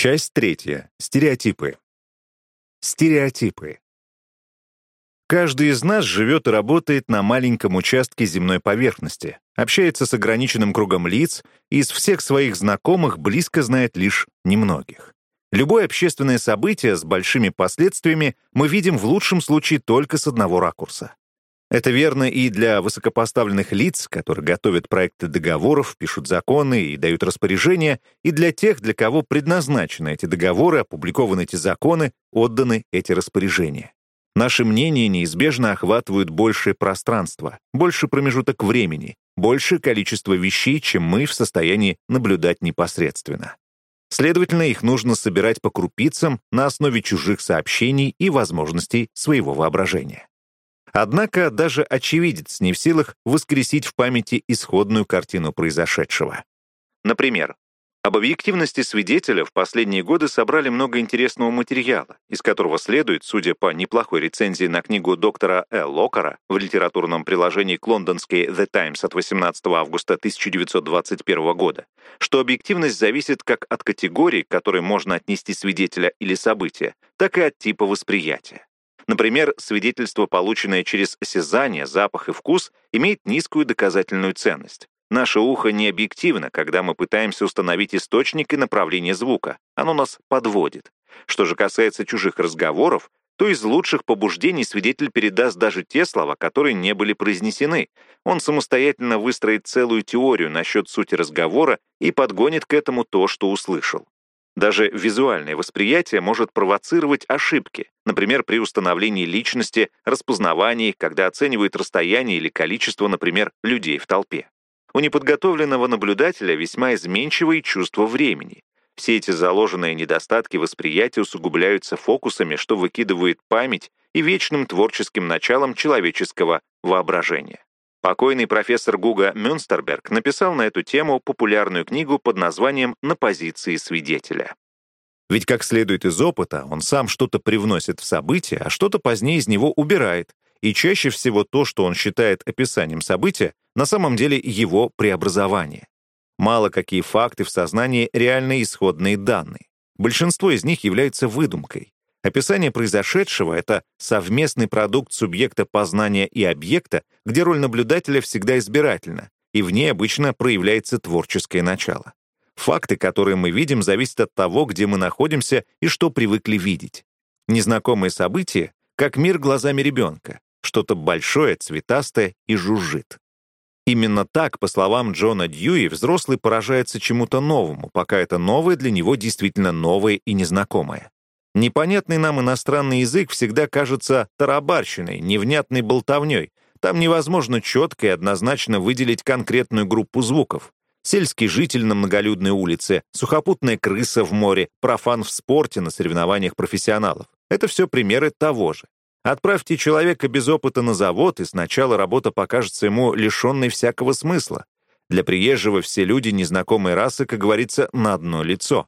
Часть третья. Стереотипы. Стереотипы. Каждый из нас живет и работает на маленьком участке земной поверхности, общается с ограниченным кругом лиц и из всех своих знакомых близко знает лишь немногих. Любое общественное событие с большими последствиями мы видим в лучшем случае только с одного ракурса. Это верно и для высокопоставленных лиц, которые готовят проекты договоров, пишут законы и дают распоряжения, и для тех, для кого предназначены эти договоры, опубликованы эти законы, отданы эти распоряжения. Наши мнения неизбежно охватывают большее пространство, больше промежуток времени, большее количество вещей, чем мы в состоянии наблюдать непосредственно. Следовательно, их нужно собирать по крупицам на основе чужих сообщений и возможностей своего воображения. Однако даже очевидец не в силах воскресить в памяти исходную картину произошедшего. Например, об объективности свидетеля в последние годы собрали много интересного материала, из которого следует, судя по неплохой рецензии на книгу доктора Л. Локара в литературном приложении к лондонской The Times от 18 августа 1921 года, что объективность зависит как от категории, к которой можно отнести свидетеля или события, так и от типа восприятия. Например, свидетельство, полученное через осязание, запах и вкус, имеет низкую доказательную ценность. Наше ухо не объективно, когда мы пытаемся установить источник и направление звука. Оно нас подводит. Что же касается чужих разговоров, то из лучших побуждений свидетель передаст даже те слова, которые не были произнесены. Он самостоятельно выстроит целую теорию насчет сути разговора и подгонит к этому то, что услышал. Даже визуальное восприятие может провоцировать ошибки, например, при установлении личности, распознавании, когда оценивают расстояние или количество, например, людей в толпе. У неподготовленного наблюдателя весьма изменчивые чувства времени. Все эти заложенные недостатки восприятия усугубляются фокусами, что выкидывает память и вечным творческим началом человеческого воображения. Покойный профессор Гуга Мюнстерберг написал на эту тему популярную книгу под названием «На позиции свидетеля». Ведь, как следует из опыта, он сам что-то привносит в событие, а что-то позднее из него убирает, и чаще всего то, что он считает описанием события, на самом деле его преобразование. Мало какие факты в сознании реальные исходные данные. Большинство из них является выдумкой. Описание произошедшего — это совместный продукт субъекта познания и объекта, где роль наблюдателя всегда избирательна, и в ней обычно проявляется творческое начало. Факты, которые мы видим, зависят от того, где мы находимся и что привыкли видеть. Незнакомые события — как мир глазами ребенка, что-то большое, цветастое и жужжит. Именно так, по словам Джона Дьюи, взрослый поражается чему-то новому, пока это новое для него действительно новое и незнакомое. Непонятный нам иностранный язык всегда кажется тарабарщиной, невнятной болтовней. Там невозможно четко и однозначно выделить конкретную группу звуков. Сельский житель на многолюдной улице, сухопутная крыса в море, профан в спорте на соревнованиях профессионалов. Это все примеры того же. Отправьте человека без опыта на завод, и сначала работа покажется ему лишенной всякого смысла. Для приезжего все люди незнакомой расы, как говорится, на одно лицо.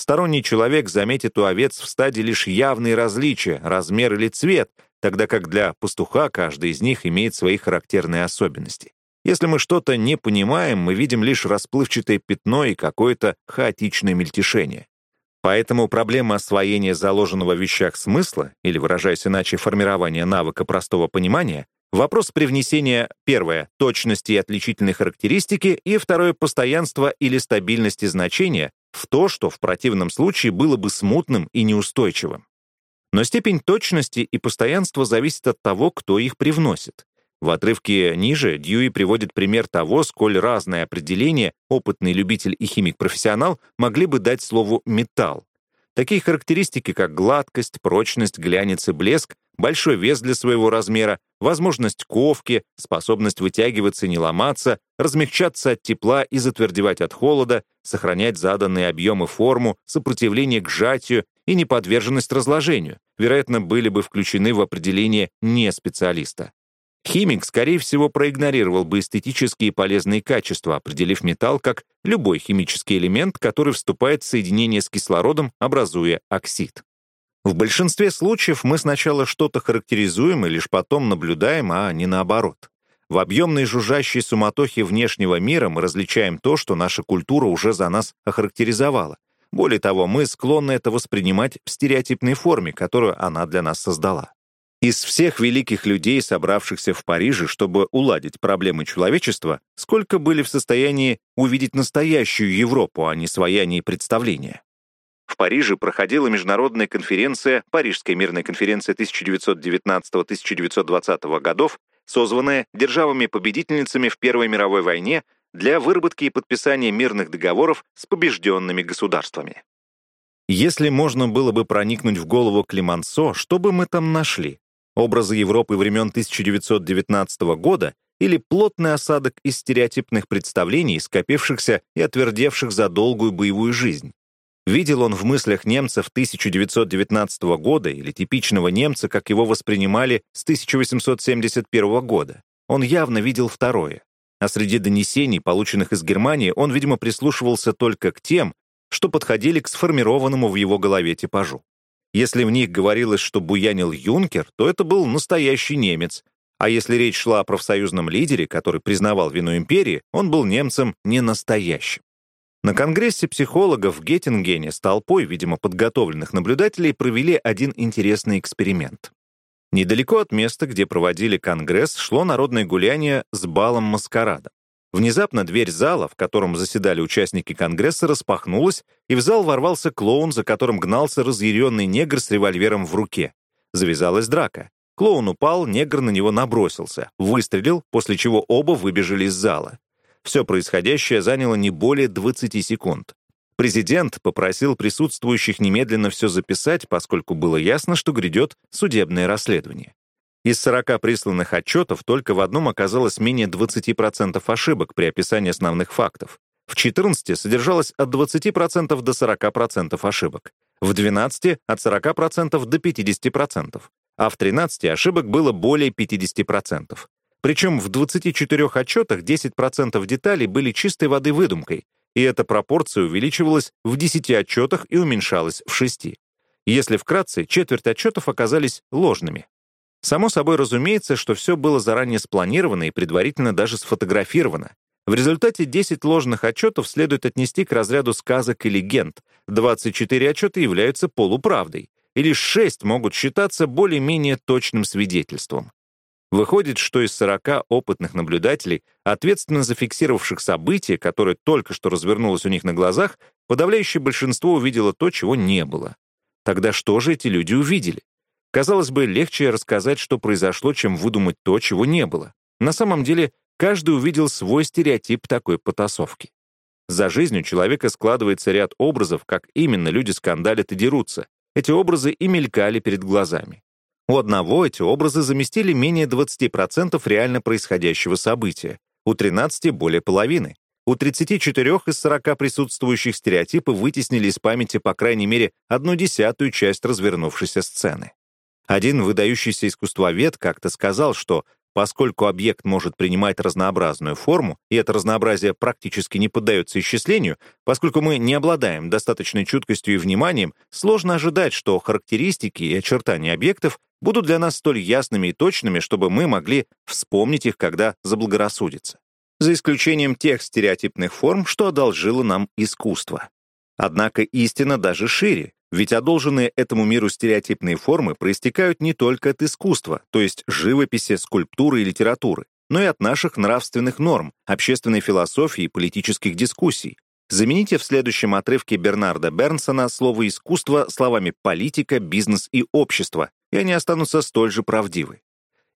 Сторонний человек заметит у овец в стаде лишь явные различия, размер или цвет, тогда как для пастуха каждый из них имеет свои характерные особенности. Если мы что-то не понимаем, мы видим лишь расплывчатое пятно и какое-то хаотичное мельтешение. Поэтому проблема освоения заложенного в вещах смысла, или, выражаясь иначе, формирования навыка простого понимания, вопрос привнесения, первое, точности и отличительной характеристики, и второе, постоянства или стабильности значения в то, что в противном случае было бы смутным и неустойчивым. Но степень точности и постоянства зависит от того, кто их привносит. В отрывке ниже Дьюи приводит пример того, сколь разное определение опытный любитель и химик-профессионал могли бы дать слову «металл». Такие характеристики, как гладкость, прочность, глянец и блеск, большой вес для своего размера, возможность ковки, способность вытягиваться и не ломаться, размягчаться от тепла и затвердевать от холода, сохранять заданные объемы форму, сопротивление к сжатию и неподверженность разложению, вероятно, были бы включены в определение не специалиста. Химик, скорее всего, проигнорировал бы эстетические и полезные качества, определив металл как любой химический элемент, который вступает в соединение с кислородом, образуя оксид. В большинстве случаев мы сначала что-то характеризуем и лишь потом наблюдаем, а не наоборот. В объемной жужжащей суматохе внешнего мира мы различаем то, что наша культура уже за нас охарактеризовала. Более того, мы склонны это воспринимать в стереотипной форме, которую она для нас создала. Из всех великих людей, собравшихся в Париже, чтобы уладить проблемы человечества, сколько были в состоянии увидеть настоящую Европу, а не свои о ней представления? В Париже проходила международная конференция, Парижская мирная конференция 1919-1920 годов, созванная державами-победительницами в Первой мировой войне для выработки и подписания мирных договоров с побежденными государствами. Если можно было бы проникнуть в голову Климансо, что бы мы там нашли? Образы Европы времен 1919 года или плотный осадок из стереотипных представлений, скопившихся и отвердевших за долгую боевую жизнь? Видел он в мыслях немцев 1919 года или типичного немца, как его воспринимали с 1871 года? Он явно видел второе. А среди донесений, полученных из Германии, он, видимо, прислушивался только к тем, что подходили к сформированному в его голове типажу. Если в них говорилось, что буянил юнкер, то это был настоящий немец, а если речь шла о профсоюзном лидере, который признавал вину империи, он был немцем не настоящим. На конгрессе психологов в Геттингене с толпой, видимо, подготовленных наблюдателей провели один интересный эксперимент. Недалеко от места, где проводили конгресс, шло народное гуляние с балом-маскарадом. Внезапно дверь зала, в котором заседали участники Конгресса, распахнулась, и в зал ворвался клоун, за которым гнался разъяренный негр с револьвером в руке. Завязалась драка. Клоун упал, негр на него набросился, выстрелил, после чего оба выбежали из зала. Все происходящее заняло не более 20 секунд. Президент попросил присутствующих немедленно все записать, поскольку было ясно, что грядет судебное расследование. Из 40 присланных отчетов только в одном оказалось менее 20% ошибок при описании основных фактов. В 14 содержалось от 20% до 40% ошибок. В 12 — от 40% до 50%. А в 13 ошибок было более 50%. Причем в 24 отчетах 10% деталей были чистой воды выдумкой, и эта пропорция увеличивалась в 10 отчетах и уменьшалась в 6. Если вкратце, четверть отчетов оказались ложными. Само собой разумеется, что все было заранее спланировано и предварительно даже сфотографировано. В результате 10 ложных отчетов следует отнести к разряду сказок и легенд, 24 отчета являются полуправдой, и лишь 6 могут считаться более-менее точным свидетельством. Выходит, что из 40 опытных наблюдателей, ответственно зафиксировавших события, которое только что развернулось у них на глазах, подавляющее большинство увидело то, чего не было. Тогда что же эти люди увидели? Казалось бы, легче рассказать, что произошло, чем выдумать то, чего не было. На самом деле, каждый увидел свой стереотип такой потасовки. За жизнью человека складывается ряд образов, как именно люди скандалят и дерутся. Эти образы и мелькали перед глазами. У одного эти образы заместили менее 20% реально происходящего события, у 13 — более половины. У 34 из 40 присутствующих стереотипы вытеснили из памяти по крайней мере одну десятую часть развернувшейся сцены. Один выдающийся искусствовед как-то сказал, что поскольку объект может принимать разнообразную форму, и это разнообразие практически не поддается исчислению, поскольку мы не обладаем достаточной чуткостью и вниманием, сложно ожидать, что характеристики и очертания объектов будут для нас столь ясными и точными, чтобы мы могли вспомнить их, когда заблагорассудится. За исключением тех стереотипных форм, что одолжило нам искусство. Однако истина даже шире, ведь одолженные этому миру стереотипные формы проистекают не только от искусства, то есть живописи, скульптуры и литературы, но и от наших нравственных норм, общественной философии и политических дискуссий. Замените в следующем отрывке Бернарда Бернсона слово «искусство» словами «политика», «бизнес» и «общество», и они останутся столь же правдивы.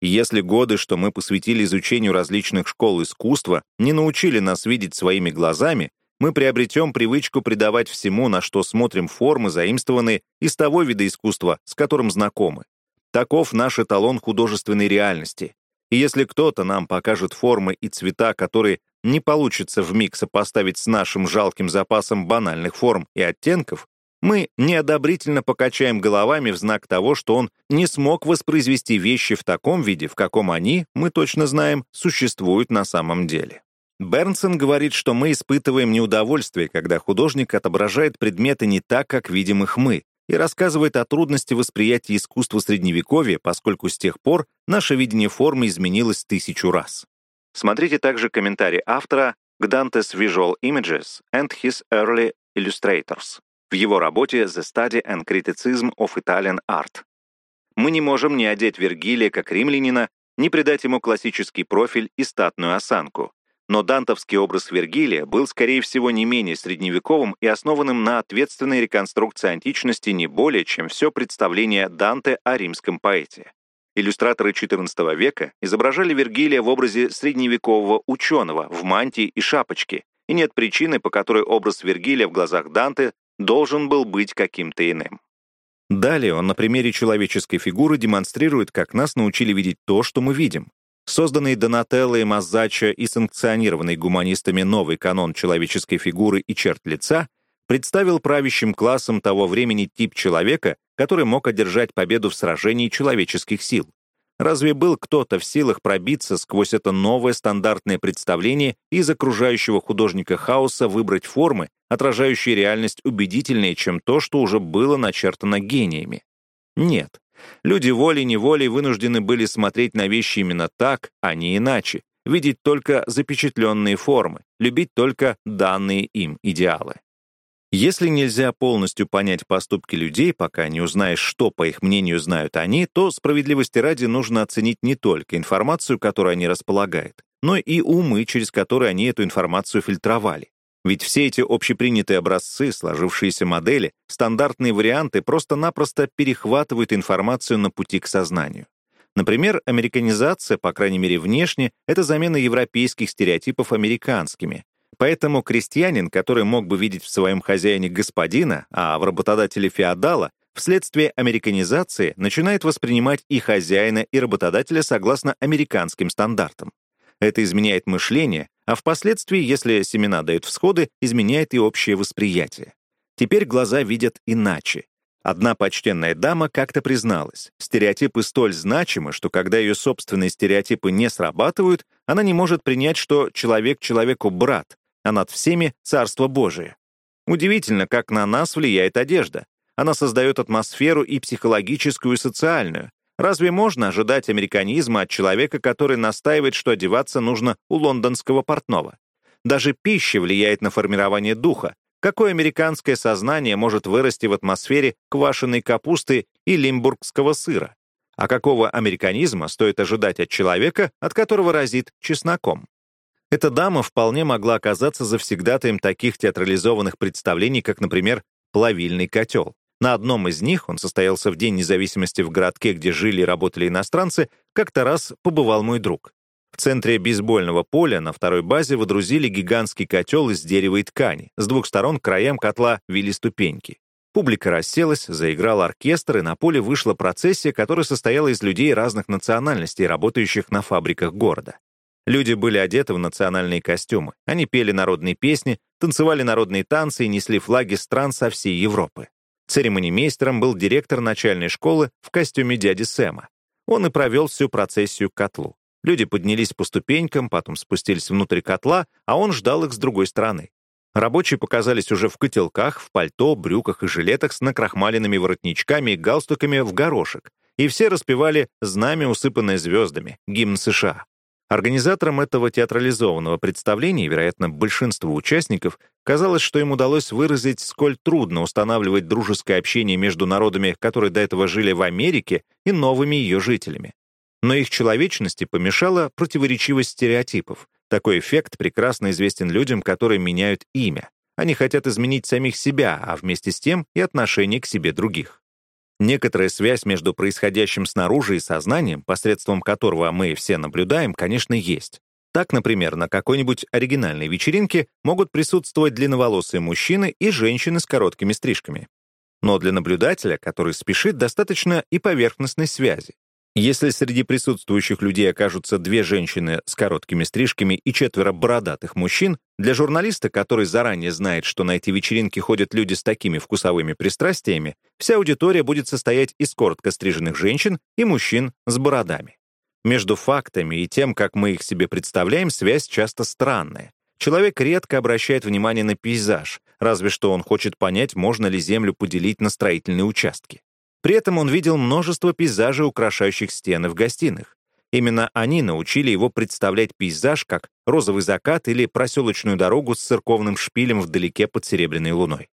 Если годы, что мы посвятили изучению различных школ искусства, не научили нас видеть своими глазами, мы приобретем привычку придавать всему, на что смотрим формы, заимствованные из того вида искусства, с которым знакомы. Таков наш эталон художественной реальности. И если кто-то нам покажет формы и цвета, которые не получится вмиг сопоставить с нашим жалким запасом банальных форм и оттенков, мы неодобрительно покачаем головами в знак того, что он не смог воспроизвести вещи в таком виде, в каком они, мы точно знаем, существуют на самом деле. Бернсон говорит, что мы испытываем неудовольствие, когда художник отображает предметы не так, как видим их мы, и рассказывает о трудности восприятия искусства Средневековья, поскольку с тех пор наше видение формы изменилось тысячу раз. Смотрите также комментарий автора к Dante's Visual Images and His Early Illustrators. в его работе «The Study and Criticism of Italian Art». Мы не можем ни одеть Вергилия как римлянина, ни придать ему классический профиль и статную осанку. Но дантовский образ Вергилия был, скорее всего, не менее средневековым и основанным на ответственной реконструкции античности не более, чем все представление Данте о римском поэте. Иллюстраторы XIV века изображали Вергилия в образе средневекового ученого в мантии и шапочке, и нет причины, по которой образ Вергилия в глазах Данте должен был быть каким-то иным. Далее он на примере человеческой фигуры демонстрирует, как нас научили видеть то, что мы видим. Созданный Донателло и Мазаччо и санкционированный гуманистами новый канон человеческой фигуры и черт лица представил правящим классом того времени тип человека, который мог одержать победу в сражении человеческих сил. Разве был кто-то в силах пробиться сквозь это новое стандартное представление из окружающего художника хаоса выбрать формы, отражающие реальность убедительнее, чем то, что уже было начертано гениями? Нет. Люди волей-неволей вынуждены были смотреть на вещи именно так, а не иначе, видеть только запечатленные формы, любить только данные им идеалы. Если нельзя полностью понять поступки людей, пока не узнаешь, что, по их мнению, знают они, то справедливости ради нужно оценить не только информацию, которой они располагают, но и умы, через которые они эту информацию фильтровали. Ведь все эти общепринятые образцы, сложившиеся модели, стандартные варианты просто-напросто перехватывают информацию на пути к сознанию. Например, американизация, по крайней мере внешне, это замена европейских стереотипов американскими, Поэтому крестьянин, который мог бы видеть в своем хозяине господина, а в работодателе феодала, вследствие американизации начинает воспринимать и хозяина, и работодателя согласно американским стандартам. Это изменяет мышление, а впоследствии, если семена дают всходы, изменяет и общее восприятие. Теперь глаза видят иначе. Одна почтенная дама как-то призналась, стереотипы столь значимы, что когда ее собственные стереотипы не срабатывают, она не может принять, что человек человеку брат, а над всеми — Царство Божие. Удивительно, как на нас влияет одежда. Она создает атмосферу и психологическую, и социальную. Разве можно ожидать американизма от человека, который настаивает, что одеваться нужно у лондонского портного? Даже пища влияет на формирование духа. Какое американское сознание может вырасти в атмосфере квашеной капусты и лимбургского сыра? А какого американизма стоит ожидать от человека, от которого разит чесноком? Эта дама вполне могла оказаться завсегдатаем таких театрализованных представлений, как, например, «Плавильный котел». На одном из них, он состоялся в День независимости в городке, где жили и работали иностранцы, как-то раз побывал мой друг. В центре бейсбольного поля на второй базе водрузили гигантский котел из дерева и ткани. С двух сторон к краям котла вели ступеньки. Публика расселась, заиграл оркестр, и на поле вышла процессия, которая состояла из людей разных национальностей, работающих на фабриках города. Люди были одеты в национальные костюмы. Они пели народные песни, танцевали народные танцы и несли флаги стран со всей Европы. Церемонимейстером был директор начальной школы в костюме дяди Сэма. Он и провел всю процессию к котлу. Люди поднялись по ступенькам, потом спустились внутрь котла, а он ждал их с другой стороны. Рабочие показались уже в котелках, в пальто, брюках и жилетах с накрахмаленными воротничками и галстуками в горошек, и все распевали «Знамя, усыпанное звездами» — гимн США. Организаторам этого театрализованного представления, вероятно, большинству участников, казалось, что им удалось выразить, сколь трудно устанавливать дружеское общение между народами, которые до этого жили в Америке, и новыми ее жителями. Но их человечности помешала противоречивость стереотипов. Такой эффект прекрасно известен людям, которые меняют имя. Они хотят изменить самих себя, а вместе с тем и отношение к себе других. Некоторая связь между происходящим снаружи и сознанием, посредством которого мы все наблюдаем, конечно, есть. Так, например, на какой-нибудь оригинальной вечеринке могут присутствовать длинноволосые мужчины и женщины с короткими стрижками. Но для наблюдателя, который спешит, достаточно и поверхностной связи. Если среди присутствующих людей окажутся две женщины с короткими стрижками и четверо бородатых мужчин, для журналиста, который заранее знает, что на эти вечеринки ходят люди с такими вкусовыми пристрастиями, вся аудитория будет состоять из коротко стриженных женщин и мужчин с бородами. Между фактами и тем, как мы их себе представляем, связь часто странная. Человек редко обращает внимание на пейзаж, разве что он хочет понять, можно ли землю поделить на строительные участки. При этом он видел множество пейзажей, украшающих стены в гостиных. Именно они научили его представлять пейзаж как розовый закат или проселочную дорогу с церковным шпилем вдалеке под серебряной луной.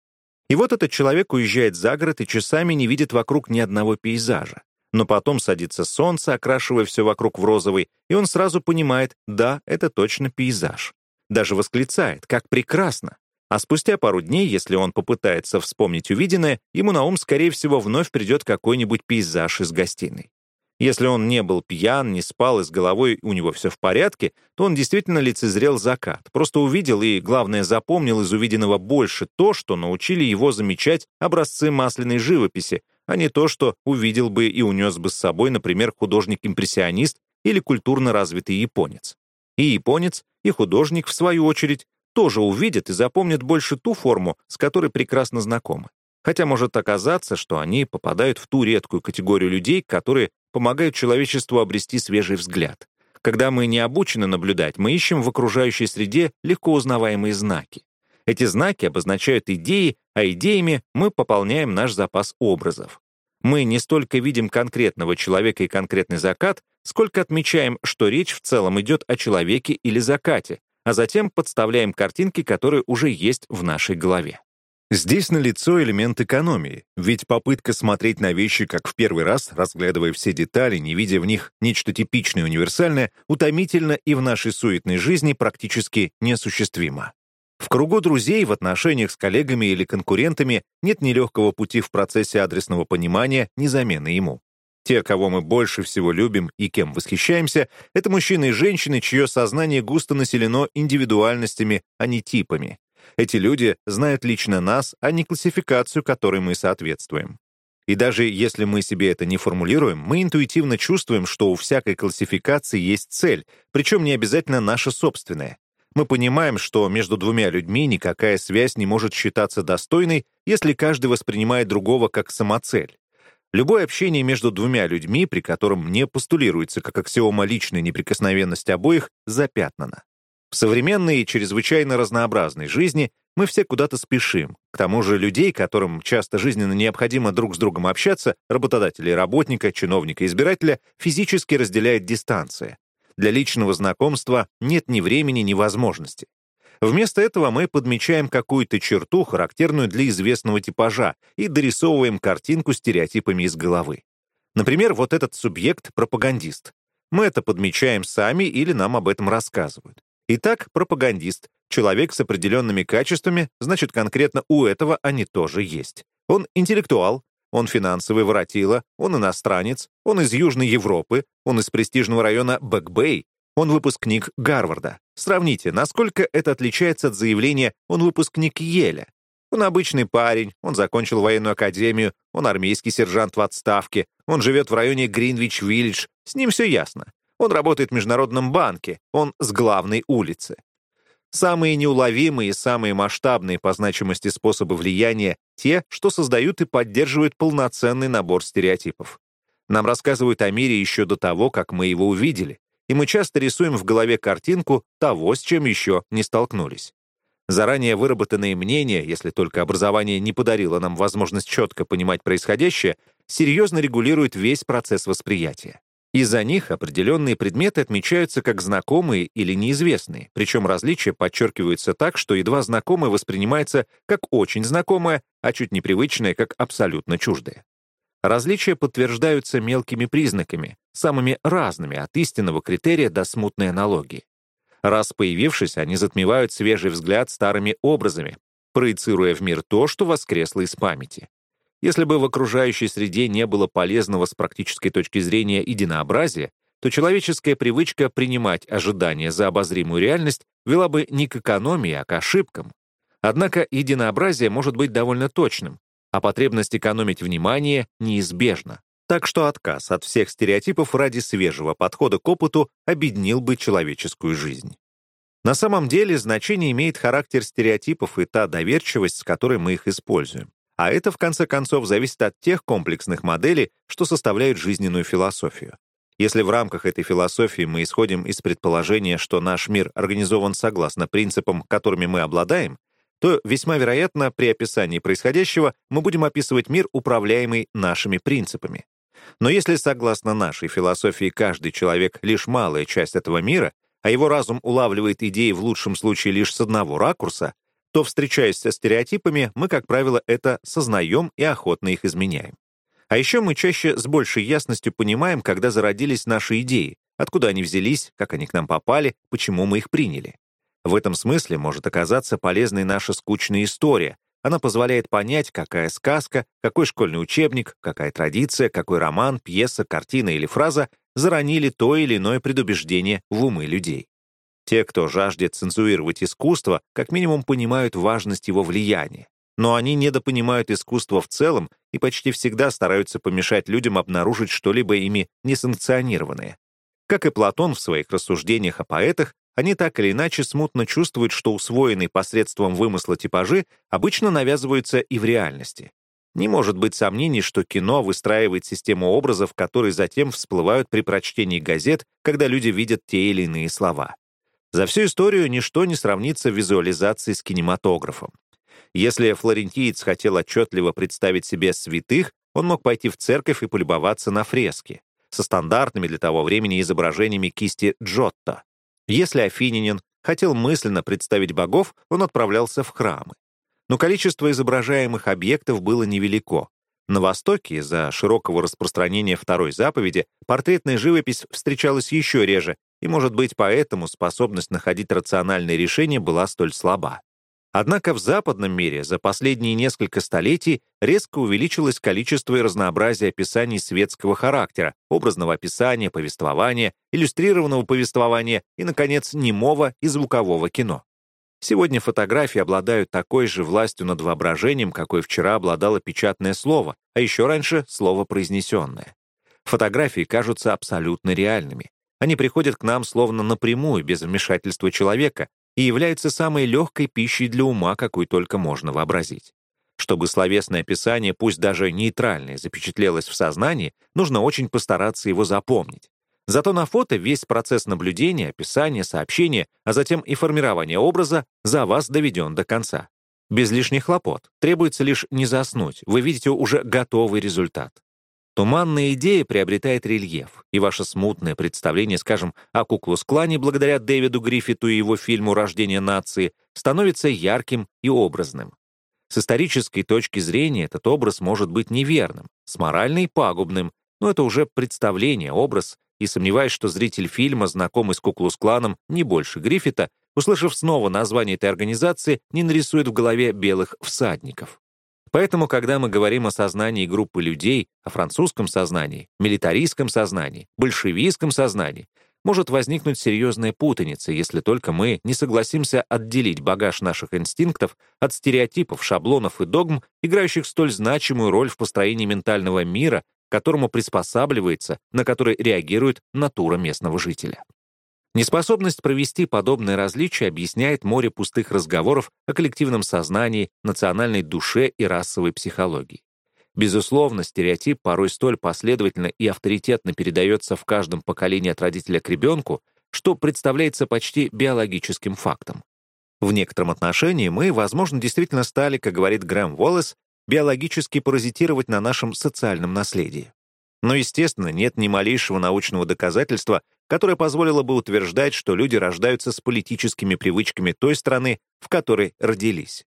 И вот этот человек уезжает за город и часами не видит вокруг ни одного пейзажа. Но потом садится солнце, окрашивая все вокруг в розовый, и он сразу понимает, да, это точно пейзаж. Даже восклицает, как прекрасно. А спустя пару дней, если он попытается вспомнить увиденное, ему на ум, скорее всего, вновь придет какой-нибудь пейзаж из гостиной. Если он не был пьян, не спал и с головой у него все в порядке, то он действительно лицезрел закат, просто увидел и, главное, запомнил из увиденного больше то, что научили его замечать образцы масляной живописи, а не то, что увидел бы и унес бы с собой, например, художник-импрессионист или культурно развитый японец. И японец, и художник, в свою очередь, тоже увидят и запомнят больше ту форму, с которой прекрасно знакомы. Хотя может оказаться, что они попадают в ту редкую категорию людей, которые помогают человечеству обрести свежий взгляд. Когда мы не обучены наблюдать, мы ищем в окружающей среде легко узнаваемые знаки. Эти знаки обозначают идеи, а идеями мы пополняем наш запас образов. Мы не столько видим конкретного человека и конкретный закат, сколько отмечаем, что речь в целом идет о человеке или закате, а затем подставляем картинки, которые уже есть в нашей голове. Здесь налицо элемент экономии, ведь попытка смотреть на вещи как в первый раз, разглядывая все детали, не видя в них нечто типичное и универсальное, утомительно и в нашей суетной жизни практически неосуществима. В кругу друзей, в отношениях с коллегами или конкурентами нет ни легкого пути в процессе адресного понимания, ни ему. Те, кого мы больше всего любим и кем восхищаемся, это мужчины и женщины, чье сознание густо населено индивидуальностями, а не типами. Эти люди знают лично нас, а не классификацию, которой мы соответствуем. И даже если мы себе это не формулируем, мы интуитивно чувствуем, что у всякой классификации есть цель, причем не обязательно наша собственная. Мы понимаем, что между двумя людьми никакая связь не может считаться достойной, если каждый воспринимает другого как самоцель. Любое общение между двумя людьми, при котором не постулируется как аксиома личной неприкосновенность обоих, запятнано. В современной и чрезвычайно разнообразной жизни мы все куда-то спешим. К тому же людей, которым часто жизненно необходимо друг с другом общаться, работодателя и работника, чиновника и избирателя, физически разделяет дистанция. Для личного знакомства нет ни времени, ни возможности. Вместо этого мы подмечаем какую-то черту, характерную для известного типажа, и дорисовываем картинку стереотипами из головы. Например, вот этот субъект — пропагандист. Мы это подмечаем сами или нам об этом рассказывают. Итак, пропагандист, человек с определенными качествами, значит, конкретно у этого они тоже есть. Он интеллектуал, он финансовый воротила, он иностранец, он из Южной Европы, он из престижного района Бэкбэй, он выпускник Гарварда. Сравните, насколько это отличается от заявления «он выпускник Еля». Он обычный парень, он закончил военную академию, он армейский сержант в отставке, он живет в районе Гринвич-Виллидж, с ним все ясно. Он работает в Международном банке, он с главной улицы. Самые неуловимые и самые масштабные по значимости способы влияния — те, что создают и поддерживают полноценный набор стереотипов. Нам рассказывают о мире еще до того, как мы его увидели, и мы часто рисуем в голове картинку того, с чем еще не столкнулись. Заранее выработанные мнения, если только образование не подарило нам возможность четко понимать происходящее, серьезно регулируют весь процесс восприятия. Из-за них определенные предметы отмечаются как знакомые или неизвестные, причем различия подчеркиваются так, что едва знакомое воспринимается как очень знакомое, а чуть непривычное как абсолютно чуждое. Различия подтверждаются мелкими признаками, самыми разными от истинного критерия до смутной аналогии. Раз появившись, они затмевают свежий взгляд старыми образами, проецируя в мир то, что воскресло из памяти. Если бы в окружающей среде не было полезного с практической точки зрения единообразия, то человеческая привычка принимать ожидания за обозримую реальность вела бы не к экономии, а к ошибкам. Однако единообразие может быть довольно точным, а потребность экономить внимание неизбежна. Так что отказ от всех стереотипов ради свежего подхода к опыту обеднил бы человеческую жизнь. На самом деле значение имеет характер стереотипов и та доверчивость, с которой мы их используем. А это, в конце концов, зависит от тех комплексных моделей, что составляют жизненную философию. Если в рамках этой философии мы исходим из предположения, что наш мир организован согласно принципам, которыми мы обладаем, то весьма вероятно, при описании происходящего мы будем описывать мир, управляемый нашими принципами. Но если, согласно нашей философии, каждый человек — лишь малая часть этого мира, а его разум улавливает идеи в лучшем случае лишь с одного ракурса, что, встречаясь со стереотипами, мы, как правило, это сознаем и охотно их изменяем. А еще мы чаще с большей ясностью понимаем, когда зародились наши идеи, откуда они взялись, как они к нам попали, почему мы их приняли. В этом смысле может оказаться полезной наша скучная история. Она позволяет понять, какая сказка, какой школьный учебник, какая традиция, какой роман, пьеса, картина или фраза заронили то или иное предубеждение в умы людей. Те, кто жаждет цензурировать искусство, как минимум понимают важность его влияния. Но они недопонимают искусство в целом и почти всегда стараются помешать людям обнаружить что-либо ими несанкционированное. Как и Платон в своих рассуждениях о поэтах, они так или иначе смутно чувствуют, что усвоенные посредством вымысла типажи обычно навязываются и в реальности. Не может быть сомнений, что кино выстраивает систему образов, которые затем всплывают при прочтении газет, когда люди видят те или иные слова. За всю историю ничто не сравнится в визуализации с кинематографом. Если флорентиец хотел отчетливо представить себе святых, он мог пойти в церковь и полюбоваться на фрески со стандартными для того времени изображениями кисти Джотто. Если афининин хотел мысленно представить богов, он отправлялся в храмы. Но количество изображаемых объектов было невелико. На Востоке, из-за широкого распространения второй заповеди, портретная живопись встречалась еще реже, и, может быть, поэтому способность находить рациональные решения была столь слаба. Однако в западном мире за последние несколько столетий резко увеличилось количество и разнообразие описаний светского характера, образного описания, повествования, иллюстрированного повествования и, наконец, немого и звукового кино. Сегодня фотографии обладают такой же властью над воображением, какой вчера обладало печатное слово, а еще раньше — слово произнесенное. Фотографии кажутся абсолютно реальными. Они приходят к нам словно напрямую, без вмешательства человека, и является самой легкой пищей для ума, какой только можно вообразить. Чтобы словесное описание, пусть даже нейтральное, запечатлелось в сознании, нужно очень постараться его запомнить. Зато на фото весь процесс наблюдения, описания, сообщения, а затем и формирования образа за вас доведен до конца. Без лишних хлопот. Требуется лишь не заснуть. Вы видите уже готовый результат. Туманная идея приобретает рельеф, и ваше смутное представление, скажем, о Куклус-клане благодаря Дэвиду Гриффиту и его фильму «Рождение нации» становится ярким и образным. С исторической точки зрения этот образ может быть неверным, с моральной — пагубным, но это уже представление, образ, и сомневаюсь, что зритель фильма, знакомый с Куклус-кланом не больше Гриффита, услышав снова название этой организации, не нарисует в голове белых всадников. Поэтому, когда мы говорим о сознании группы людей, о французском сознании, милитаристском сознании, большевистском сознании, может возникнуть серьезная путаница, если только мы не согласимся отделить багаж наших инстинктов от стереотипов, шаблонов и догм, играющих столь значимую роль в построении ментального мира, которому приспосабливается, на который реагирует натура местного жителя. Неспособность провести подобное различие объясняет море пустых разговоров о коллективном сознании, национальной душе и расовой психологии. Безусловно, стереотип порой столь последовательно и авторитетно передается в каждом поколении от родителя к ребенку, что представляется почти биологическим фактом. В некотором отношении мы, возможно, действительно стали, как говорит Грэм Уоллес, биологически паразитировать на нашем социальном наследии. Но, естественно, нет ни малейшего научного доказательства, которое позволило бы утверждать, что люди рождаются с политическими привычками той страны, в которой родились.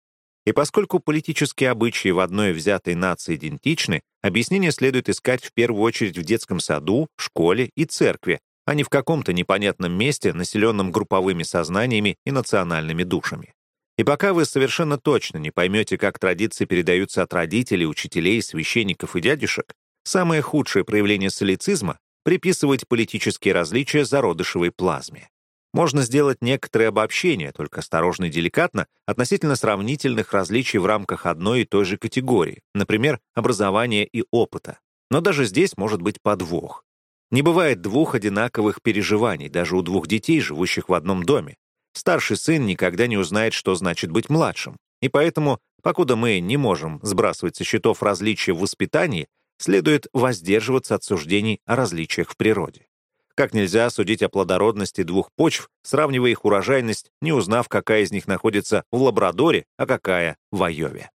И поскольку политические обычаи в одной взятой нации идентичны, объяснение следует искать в первую очередь в детском саду, школе и церкви, а не в каком-то непонятном месте, населенном групповыми сознаниями и национальными душами. И пока вы совершенно точно не поймете, как традиции передаются от родителей, учителей, священников и дядюшек, самое худшее проявление солицизма приписывать политические различия зародышевой плазме. Можно сделать некоторые обобщения, только осторожно и деликатно, относительно сравнительных различий в рамках одной и той же категории, например, образования и опыта. Но даже здесь может быть подвох. Не бывает двух одинаковых переживаний, даже у двух детей, живущих в одном доме. Старший сын никогда не узнает, что значит быть младшим. И поэтому, покуда мы не можем сбрасывать со счетов различия в воспитании, следует воздерживаться от суждений о различиях в природе. Как нельзя судить о плодородности двух почв, сравнивая их урожайность, не узнав, какая из них находится в Лабрадоре, а какая в Айове.